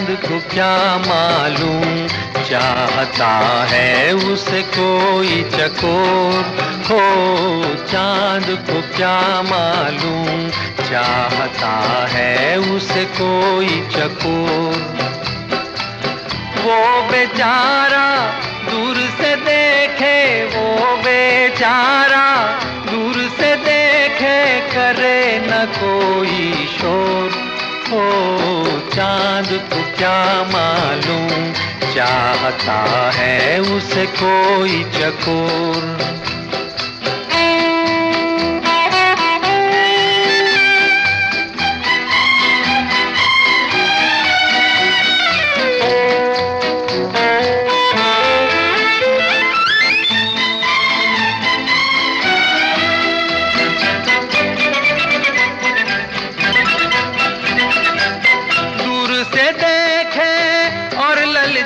को क्या मालूम? चाहता है उसे कोई चकोर। हो, चाँद को क्या मालूम? चाहता है उसे कोई चकोर। वो बेचारा दूर से देखे, वो बेचारा दूर से देखे करे न कोई शोर। हो चाँद को क्या मालूम? चाहता है उसे कोई चकोर।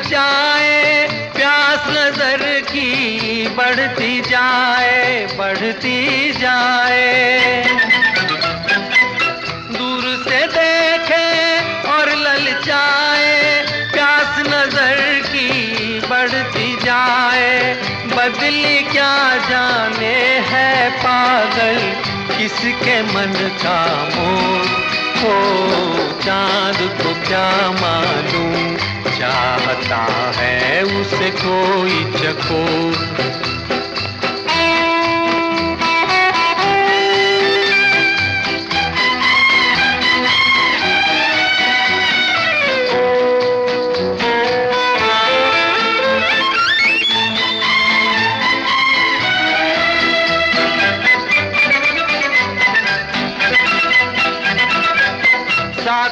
जाए, प्यास नज़र की बढ़ती जाए बढ़ती जाए। दूर से देखे और ललचाए, प्यास नज़र की बढ़ती जाए। बदली क्या जाने है पागल, किसके मन का मोर हो चाँद को क्या मालूम चाहता है उसे कोई चकोर।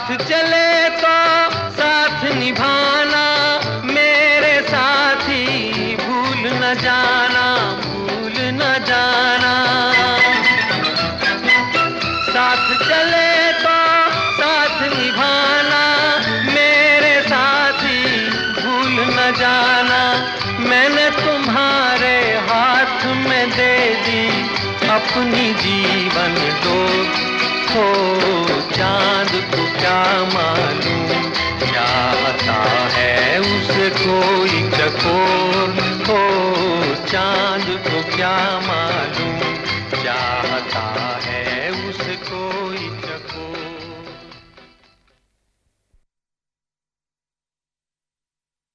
साथ चले तो साथ निभाना, मेरे साथी भूल न जाना, भूल न जाना। साथ चले तो साथ निभाना, मेरे साथी भूल न जाना। मैंने तुम्हारे हाथ में दे दी अपनी जीवन डोर, हो क्या मालूम चाहता है उसे कोई चकोर हो चाँद को क्या मालूम चाहता है उसे कोई चकोर